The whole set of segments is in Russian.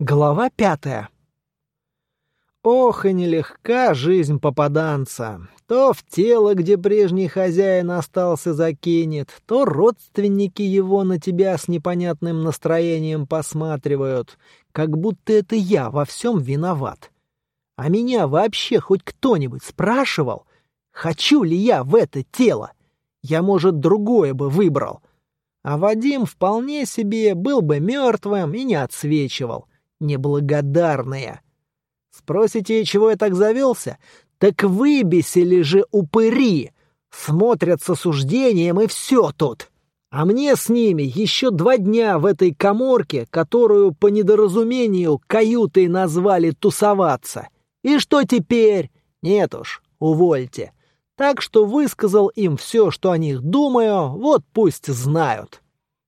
Глава пятая. Ох, и нелегка жизнь попаданца. То в тело, где прежний хозяин остался, закинет, то родственники его на тебя с непонятным настроением посматривают, как будто это я во всем виноват. А меня вообще хоть кто-нибудь спрашивал, хочу ли я в это тело? Я, может, другое бы выбрал. А Вадим вполне себе был бы мертвым и не отсвечивал неблагодарные. Спросите, чего я так завелся? Так выбесили же упыри! Смотрят с осуждением, и все тут. А мне с ними еще два дня в этой коморке, которую по недоразумению каютой назвали тусоваться. И что теперь? Нет уж, увольте. Так что высказал им все, что о них думаю, вот пусть знают.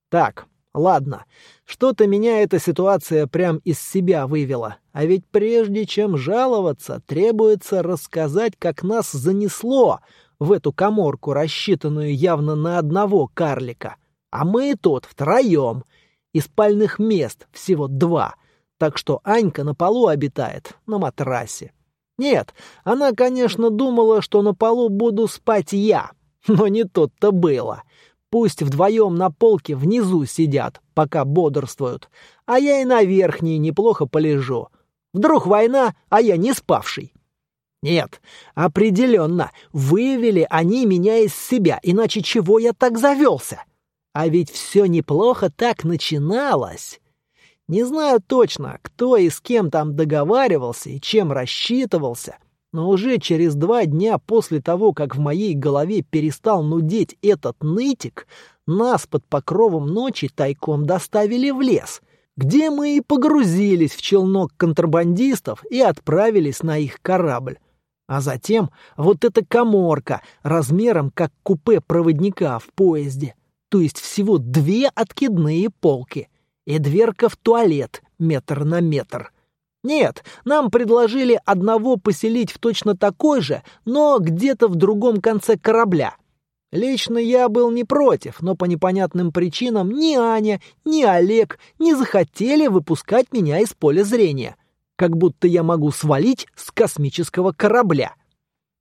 Так, ладно, что-то меня эта ситуация прям из себя вывела. А ведь прежде чем жаловаться, требуется рассказать, как нас занесло в эту коморку, рассчитанную явно на одного карлика. А мы тут втроем. И спальных мест всего два. Так что Анька на полу обитает, на матрасе. Нет, она, конечно, думала, что на полу буду спать я. Но не тут-то было. Пусть вдвоем на полке внизу сидят, пока бодрствуют, а я и на верхней неплохо полежу. Вдруг война, а я не спавший. Нет, определенно, вывели они меня из себя, иначе чего я так завелся? А ведь все неплохо так начиналось. Не знаю точно, кто и с кем там договаривался и чем рассчитывался — но уже через два дня после того, как в моей голове перестал нудеть этот нытик, нас под покровом ночи тайком доставили в лес, где мы и погрузились в челнок контрабандистов и отправились на их корабль. А затем вот эта коморка размером как купе проводника в поезде, то есть всего две откидные полки и дверка в туалет метр на метр — нет, нам предложили одного поселить в точно такой же, но где-то в другом конце корабля. Лично я был не против, но по непонятным причинам ни Аня, ни Олег не захотели выпускать меня из поля зрения. Как будто я могу свалить с космического корабля.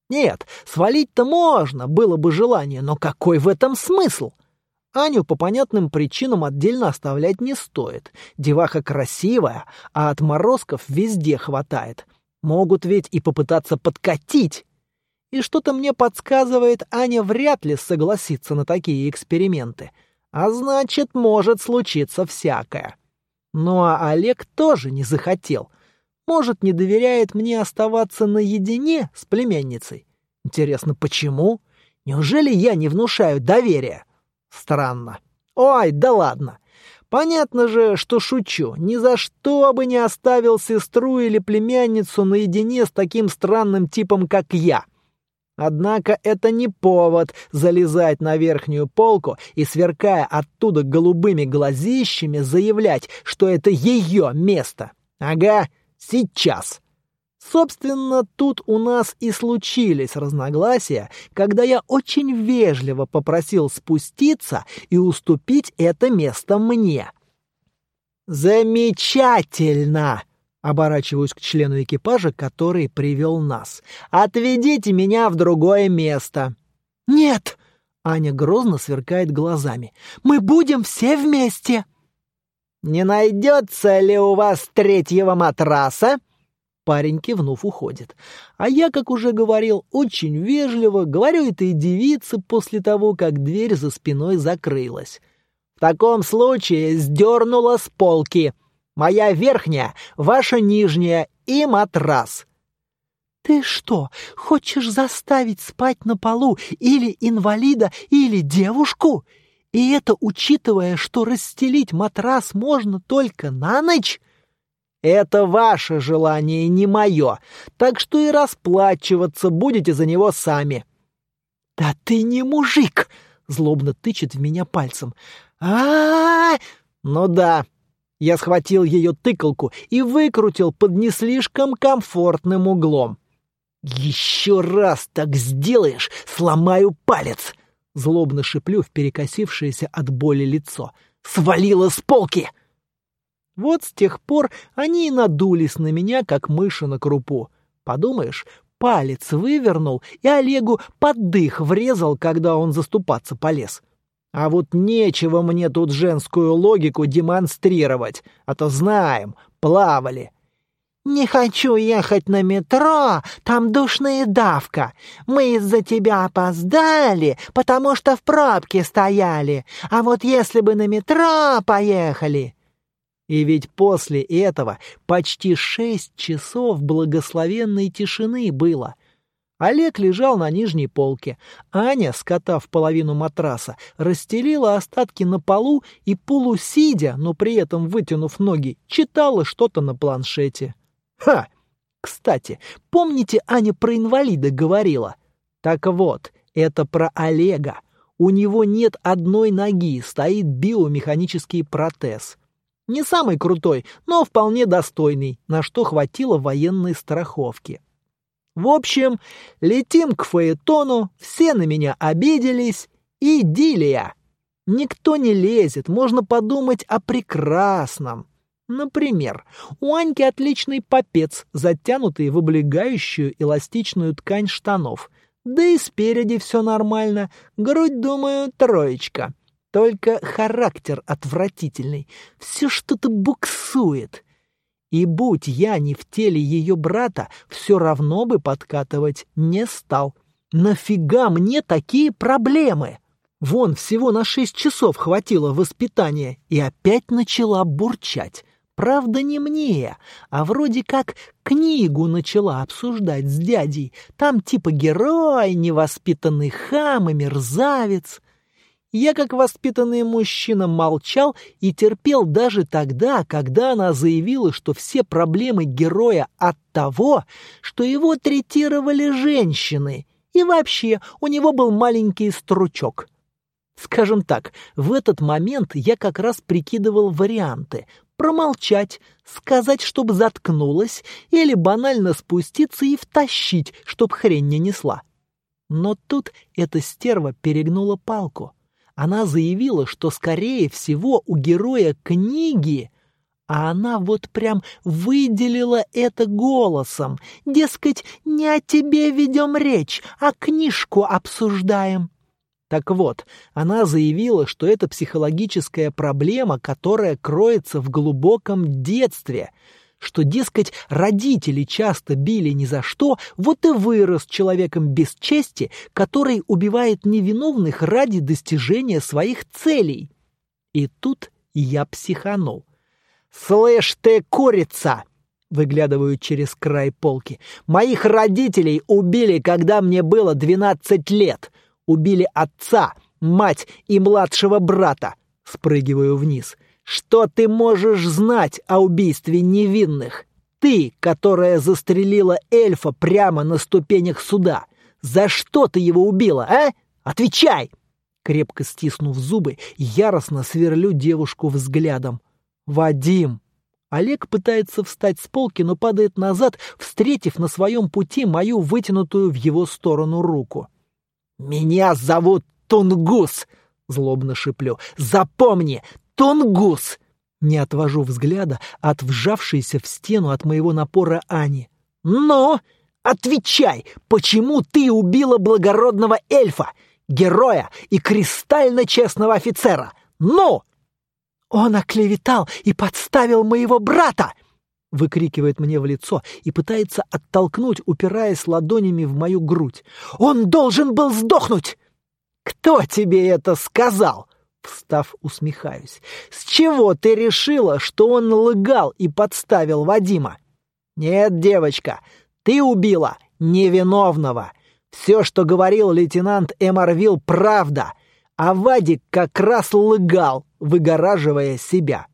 Нет, свалить-то можно, было бы желание, но какой в этом смысл? — Аню по понятным причинам отдельно оставлять не стоит. Деваха красивая, а отморозков везде хватает. Могут ведь и попытаться подкатить. И что-то мне подсказывает, Аня вряд ли согласится на такие эксперименты. А значит, может случиться всякое. Ну а Олег тоже не захотел. Может, не доверяет мне оставаться наедине с племянницей. Интересно, почему? Неужели я не внушаю доверия? Странно. Ой, да ладно. Понятно же, что шучу. Ни за что бы не оставил сестру или племянницу наедине с таким странным типом, как я. Однако это не повод залезать на верхнюю полку и, сверкая оттуда голубыми глазищами, заявлять, что это ее место. Ага, сейчас. Собственно, тут у нас и случились разногласия, когда я очень вежливо попросил спуститься и уступить это место мне. «Замечательно!» — оборачиваюсь к члену экипажа, который привел нас. «Отведите меня в другое место!» «Нет!» — Аня грозно сверкает глазами. «Мы будем все вместе!» «Не найдется ли у вас третьего матраса?» Парень, кивнув, уходит. А я, как уже говорил, очень вежливо говорю этой девице после того, как дверь за спиной закрылась. В таком случае сдернула с полки. Моя верхняя, ваша нижняя и матрас. Ты что, хочешь заставить спать на полу или инвалида, или девушку? И это учитывая, что расстелить матрас можно только на ночь? Это ваше желание, не мое, так что и расплачиваться будете за него сами». «Да ты не мужик!» — злобно тычет в меня пальцем. а, Ну да». Я схватил ее тыкалку и выкрутил под не слишком комфортным углом. «Еще раз так сделаешь, сломаю палец!» Злобно шиплю в перекосившееся от боли лицо. «Свалила с полки!» Вот с тех пор они и надулись на меня, как мыши на крупу. Подумаешь, палец вывернул и Олегу под дых врезал, когда он заступаться полез. А вот нечего мне тут женскую логику демонстрировать, а то знаем, плавали. «Не хочу ехать на метро, там душная давка. Мы из-за тебя опоздали, потому что в пробке стояли. А вот если бы на метро поехали...» И ведь после этого почти шесть часов благословенной тишины было. Олег лежал на нижней полке. Аня, скотав половину матраса, расстелила остатки на полу и, полусидя, но при этом вытянув ноги, читала что-то на планшете. Ха! Кстати, помните, Аня про инвалида говорила? Так вот, это про Олега. У него нет одной ноги, стоит биомеханический протез. Не самый крутой, но вполне достойный, на что хватило военной страховки. В общем, летим к Фаэтону, все на меня обиделись, и Дилия. Никто не лезет, можно подумать о прекрасном. Например, у Аньки отличный попец, затянутый в облегающую эластичную ткань штанов. Да и спереди все нормально, грудь, думаю, троечка. Только характер отвратительный, все что-то буксует. И будь я не в теле ее брата, все равно бы подкатывать не стал. Нафига мне такие проблемы? Вон всего на шесть часов хватило воспитания и опять начала бурчать. Правда, не мне, а вроде как книгу начала обсуждать с дядей. Там типа герой, невоспитанный хам и мерзавец. Я, как воспитанный мужчина, молчал и терпел даже тогда, когда она заявила, что все проблемы героя от того, что его третировали женщины, и вообще у него был маленький стручок. Скажем так, в этот момент я как раз прикидывал варианты промолчать, сказать, чтобы заткнулась, или банально спуститься и втащить, чтоб хрень не несла. Но тут эта стерва перегнула палку — она заявила, что, скорее всего, у героя книги, а она вот прям выделила это голосом. Дескать, не о тебе ведем речь, а книжку обсуждаем. Так вот, она заявила, что это психологическая проблема, которая кроется в глубоком детстве — что, дескать, родители часто били ни за что, вот и вырос человеком без чести, который убивает невиновных ради достижения своих целей. И тут я психанул. «Слышь ты, курица!» Выглядываю через край полки. «Моих родителей убили, когда мне было двенадцать лет. Убили отца, мать и младшего брата. Спрыгиваю вниз. Что ты можешь знать о убийстве невинных? Ты, которая застрелила эльфа прямо на ступенях суда. За что ты его убила, а? Отвечай!» Крепко стиснув зубы, яростно сверлю девушку взглядом. «Вадим!» Олег пытается встать с полки, но падает назад, встретив на своем пути мою вытянутую в его сторону руку. «Меня зовут Тунгус!» — злобно шиплю. «Запомни, Тунгус!» Не отвожу взгляда от вжавшейся в стену от моего напора Ани. «Но! Отвечай! Почему ты убила благородного эльфа, героя и кристально честного офицера? Ну!» «Он оклеветал и подставил моего брата!» выкрикивает мне в лицо и пытается оттолкнуть, упираясь ладонями в мою грудь. «Он должен был сдохнуть!» «Кто тебе это сказал?» Встав, усмехаюсь. «С чего ты решила, что он лгал и подставил Вадима?» «Нет, девочка, ты убила невиновного. Все, что говорил лейтенант Эмарвилл, правда, а Вадик как раз лгал, выгораживая себя».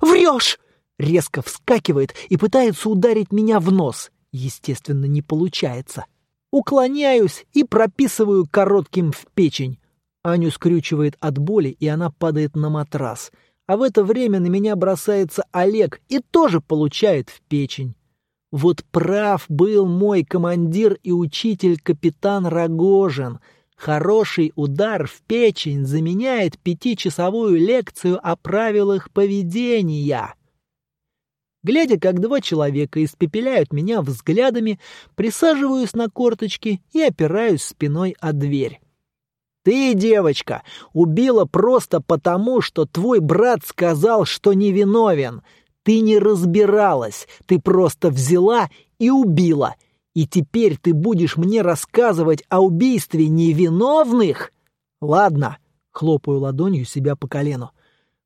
«Врешь!» Резко вскакивает и пытается ударить меня в нос. Естественно, не получается. Уклоняюсь и прописываю коротким в печень. Аню скрючивает от боли, и она падает на матрас. А в это время на меня бросается Олег и тоже получает в печень. Вот прав был мой командир и учитель капитан Рогожин. Хороший удар в печень заменяет пятичасовую лекцию о правилах поведения. Глядя, как два человека испепеляют меня взглядами, присаживаюсь на корточки и опираюсь спиной о дверь. Ты, девочка, убила просто потому, что твой брат сказал, что невиновен. Ты не разбиралась, ты просто взяла и убила. И теперь ты будешь мне рассказывать о убийстве невиновных? Ладно, хлопаю ладонью себя по колену.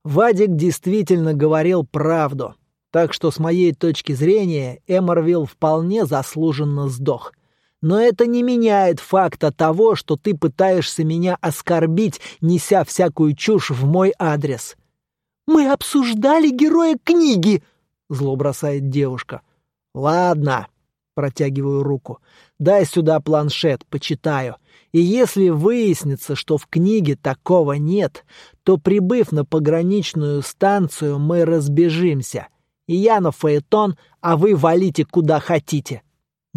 Вадик действительно говорил правду. Так что с моей точки зрения Эморвилл вполне заслуженно сдох. Но это не меняет факта того, что ты пытаешься меня оскорбить, неся всякую чушь в мой адрес. Мы обсуждали героя книги, зло бросает девушка. Ладно, протягиваю руку. Дай сюда планшет, почитаю. И если выяснится, что в книге такого нет, то, прибыв на пограничную станцию, мы разбежимся. И я на фаэтон, а вы валите куда хотите.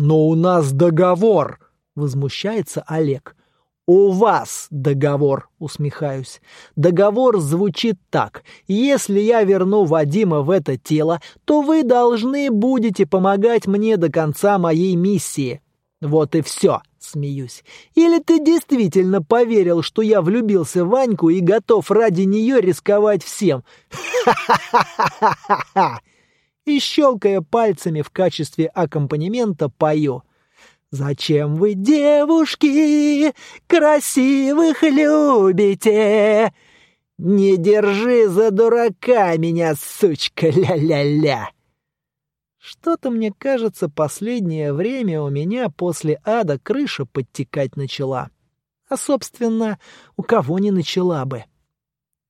«Но у нас договор!» — возмущается Олег. «У вас договор», — усмехаюсь. «Договор звучит так. Если я верну Вадима в это тело, то вы должны будете помогать мне до конца моей миссии». «Вот и все», — смеюсь. «Или ты действительно поверил, что я влюбился в Ваньку и готов ради нее рисковать всем?» «Ха-ха-ха-ха-ха!» И, щелкая пальцами в качестве аккомпанемента, пою. «Зачем вы, девушки, красивых любите? Не держи за дурака меня, сучка, ля-ля-ля!» Что-то, мне кажется, последнее время у меня после ада крыша подтекать начала. А, собственно, у кого не начала бы.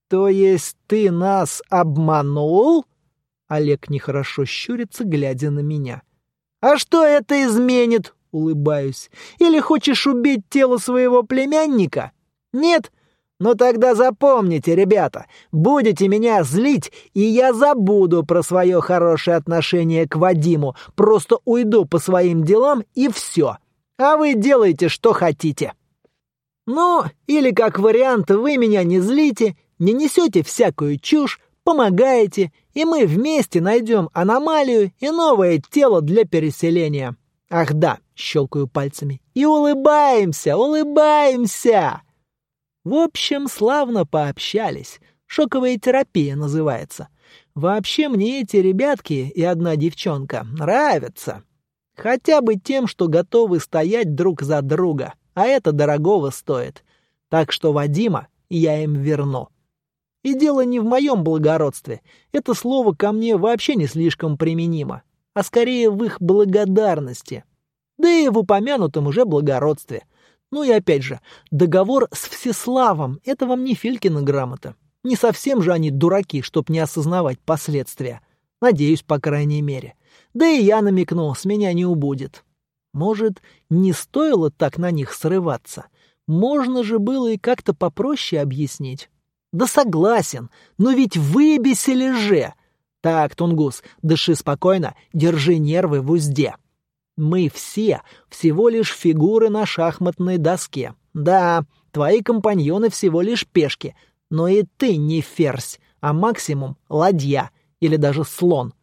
«То есть ты нас обманул?» Олег нехорошо щурится, глядя на меня. «А что это изменит?» — улыбаюсь. «Или хочешь убить тело своего племянника? Нет? Но тогда запомните, ребята, будете меня злить, и я забуду про свое хорошее отношение к Вадиму, просто уйду по своим делам и все. А вы делайте, что хотите». Ну, или как вариант, вы меня не злите, не несете всякую чушь, помогаете, и мы вместе найдем аномалию и новое тело для переселения. Ах да, щелкаю пальцами. И улыбаемся, улыбаемся. В общем, славно пообщались. Шоковая терапия называется. Вообще мне эти ребятки и одна девчонка нравятся. Хотя бы тем, что готовы стоять друг за друга, а это дорогого стоит. Так что Вадима я им верну. И дело не в моем благородстве. Это слово ко мне вообще не слишком применимо, а скорее в их благодарности. Да и в упомянутом уже благородстве. Ну и опять же, договор с Всеславом — это вам не Филькина грамота. Не совсем же они дураки, чтоб не осознавать последствия. Надеюсь, по крайней мере. Да и я намекну, с меня не убудет. Может, не стоило так на них срываться? Можно же было и как-то попроще объяснить. Да согласен, но ведь выбесили же. Так, Тунгус, дыши спокойно, держи нервы в узде. Мы все всего лишь фигуры на шахматной доске. Да, твои компаньоны всего лишь пешки, но и ты не ферзь, а максимум ладья или даже слон.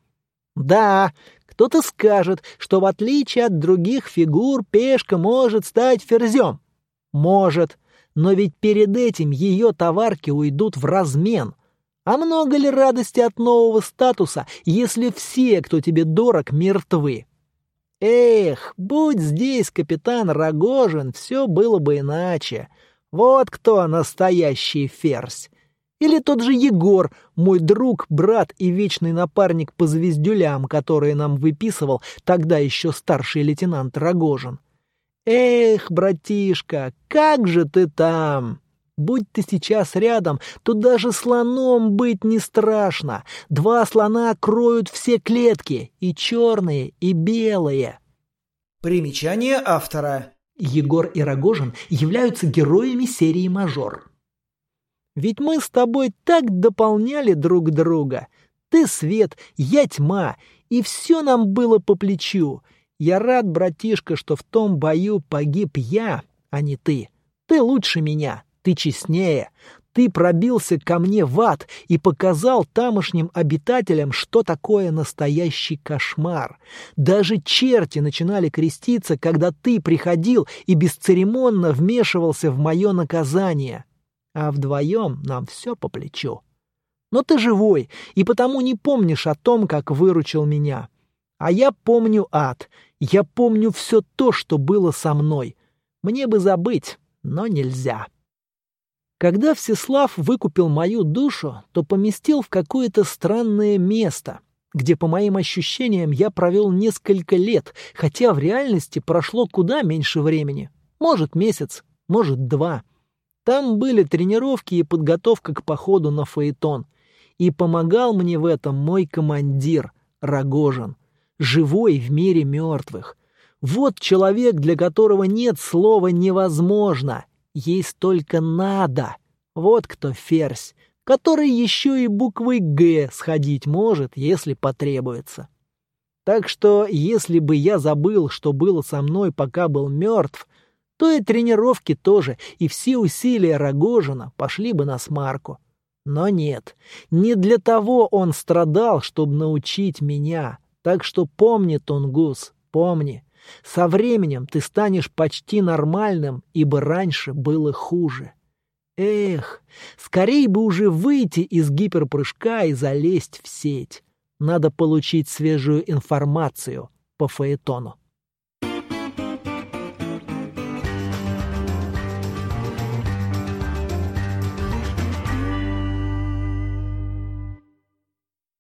Да, кто-то скажет, что в отличие от других фигур пешка может стать ферзем. Может, но ведь перед этим ее товарки уйдут в размен. А много ли радости от нового статуса, если все, кто тебе дорог, мертвы? Эх, будь здесь капитан Рогожин, все было бы иначе. Вот кто настоящий ферзь. Или тот же Егор, мой друг, брат и вечный напарник по звездюлям, которые нам выписывал тогда еще старший лейтенант Рогожин. «Эх, братишка, как же ты там!» Будь ты сейчас рядом, то даже слоном быть не страшно. Два слона кроют все клетки, и черные, и белые. Примечание автора. Егор и Рогожин являются героями серии «Мажор». Ведь мы с тобой так дополняли друг друга. Ты свет, я тьма, и все нам было по плечу — я рад, братишка, что в том бою погиб я, а не ты. Ты лучше меня, ты честнее. Ты пробился ко мне в ад и показал тамошним обитателям, что такое настоящий кошмар. Даже черти начинали креститься, когда ты приходил и бесцеремонно вмешивался в мое наказание. А вдвоем нам все по плечу. Но ты живой, и потому не помнишь о том, как выручил меня. А я помню ад, я помню все то, что было со мной. Мне бы забыть, но нельзя. Когда Всеслав выкупил мою душу, то поместил в какое-то странное место, где, по моим ощущениям, я провел несколько лет, хотя в реальности прошло куда меньше времени. Может, месяц, может, два. Там были тренировки и подготовка к походу на Фаэтон. И помогал мне в этом мой командир, Рогожин, живой в мире мертвых. Вот человек, для которого нет слова «невозможно», есть только надо. Вот кто ферзь, который еще и буквой «Г» сходить может, если потребуется. Так что, если бы я забыл, что было со мной, пока был мертв, то и тренировки тоже, и все усилия Рогожина пошли бы на смарку. Но нет, не для того он страдал, чтобы научить меня. Так что помни, Тунгус, помни. Со временем ты станешь почти нормальным, ибо раньше было хуже. Эх, скорей бы уже выйти из гиперпрыжка и залезть в сеть. Надо получить свежую информацию по Фаэтону.